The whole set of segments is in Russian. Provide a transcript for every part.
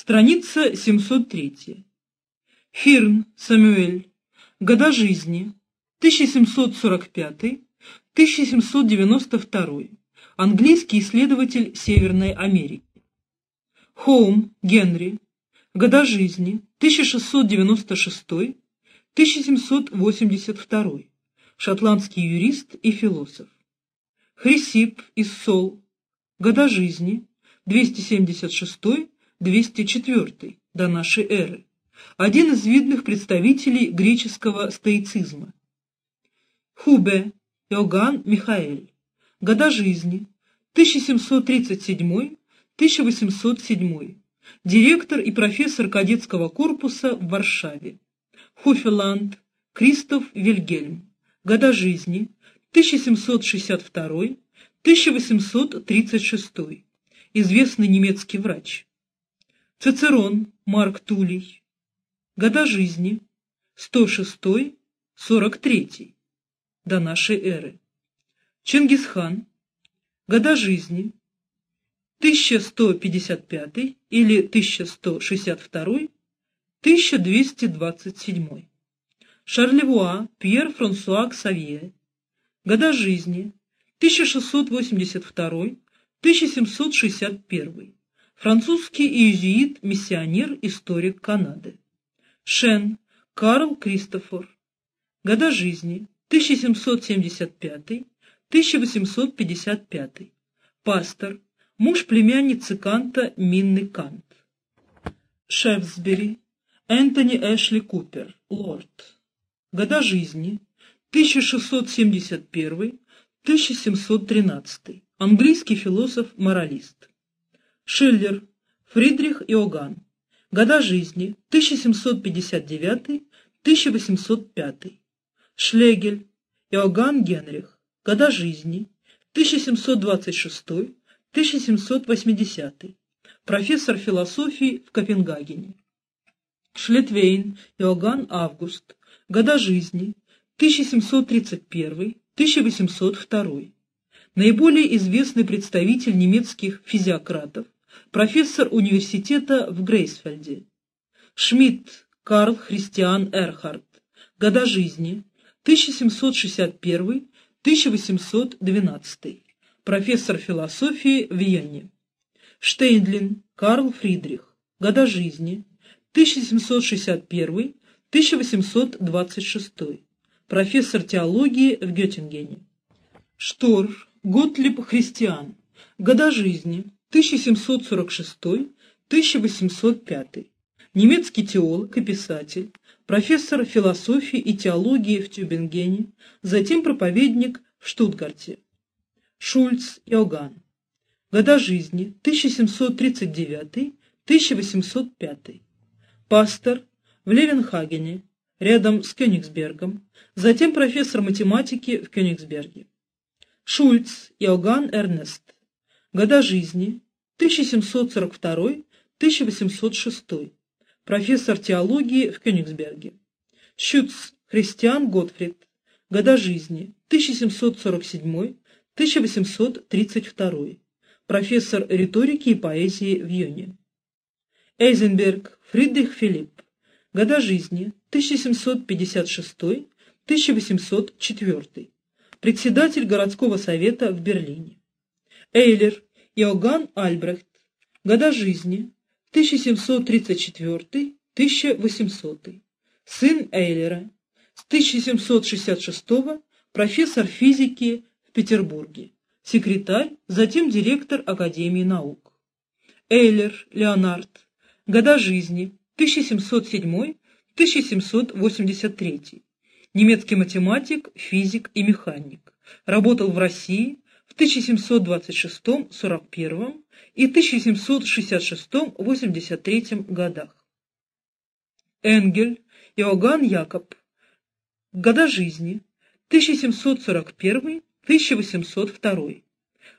Страница 703. Хирн Самюэль. Года жизни. 1745-1792. Английский исследователь Северной Америки. Хоум Генри. Года жизни. 1696-1782. Шотландский юрист и философ. Хрисип из Сол. Года жизни. 276-204 до нашей эры один из видных представителей греческого стоицизма. Хубе Иоганн Михаэль. Года жизни 1737-1807. Директор и профессор кадетского корпуса в Варшаве. Хуфеланд Кристоф Вильгельм. Года жизни 1762-1836. Известный немецкий врач. Цицерон Марк Тулей. Года жизни 106-43 до нашей эры. Чингисхан. Года жизни 1155 или 1162-1227. Шарлевуа Пьер Франсуа Ксавье. Года жизни 1682-1761. Французский иезуит-миссионер, историк Канады. Шен Карл Кристофор. Года жизни 1775-1855. Пастор, муж племянницы Канта Минны Кант. Шефсбери Энтони Эшли Купер, лорд. Года жизни 1671-1713. Английский философ-моралист. Шиллер Фридрих Иоганн. Года жизни 1759-1805. Шлегель Иоганн Генрих. Года жизни 1726-1780. Профессор философии в Копенгагене. Шлетвейн Иоганн Август. Года жизни 1731-1802. Наиболее известный представитель немецких физиократов, профессор университета в Грейсфельде. Шмидт Карл Христиан Эрхард. Года жизни 1761-1812. Профессор философии в Вене. Штейндлин Карл Фридрих. Года жизни 1761-1826. Профессор теологии в Геттингене. Штор Готлиб Христиан. Года жизни 1746-1805. Немецкий теолог и писатель, профессор философии и теологии в Тюбингене, затем проповедник в Штутгарте. Шульц Иоганн. Года жизни 1739-1805. Пастор в Левенхагене, рядом с Кёнигсбергом, затем профессор математики в Кёнигсберге. Шульц Иоганн Эрнест. Года жизни 1742-1806. Профессор теологии в Кёнигсберге. Щуц Христиан Готфрид. Года жизни 1747-1832. Профессор риторики и поэзии в Йоне. Эйзенберг Фридрих Филипп. Года жизни 1756-1804 председатель городского совета в Берлине. Эйлер Иоганн Альбрехт. Года жизни 1734-1800. Сын Эйлера. С 1766 профессор физики в Петербурге. Секретарь, затем директор Академии наук. Эйлер Леонард. Года жизни 1707-1783 немецкий математик, физик и механик. Работал в России в 1726-41 и 1766-83 годах. Энгель Иоганн Якоб. Года жизни 1741-1802.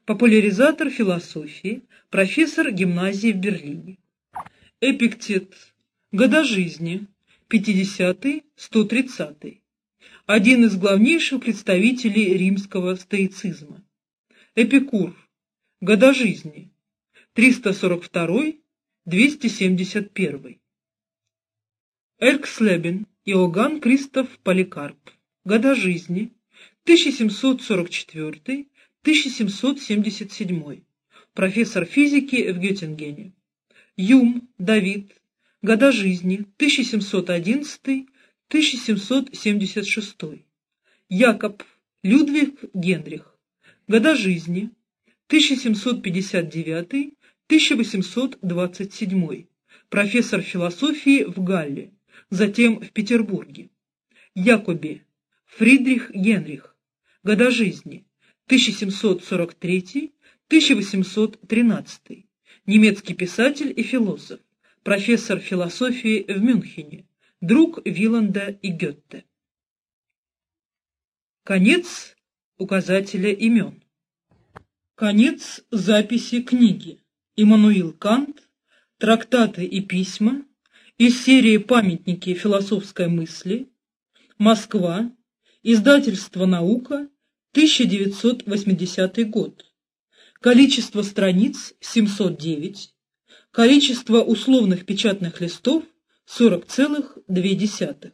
Популяризатор философии, профессор гимназии в Берлине. Эпиктет. Года жизни 50-130 один из главнейших представителей римского стоицизма. Эпикур. Года жизни. 342-204. 271. Эркслебен Иоганн Кристоф Поликарп. Года жизни 1744-1777. Профессор физики в Геттингене. Юм Давид. Года жизни 1711-1776. Якоб Людвиг Генрих. Года жизни 1759-1827. Профессор философии в Галле, затем в Петербурге. Якоби Фридрих Генрих. Года жизни 1743-1813. Немецкий писатель и философ. Профессор философии в Мюнхене. Друг Виланда и Гетте. Конец указателя имен. Конец записи книги. Иммануил Кант. Трактаты и письма. Из серии «Памятники философской мысли». Москва. Издательство «Наука», 1980 год. Количество страниц 709. Количество условных печатных листов 40,2.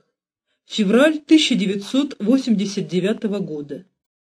Февраль 1989 года.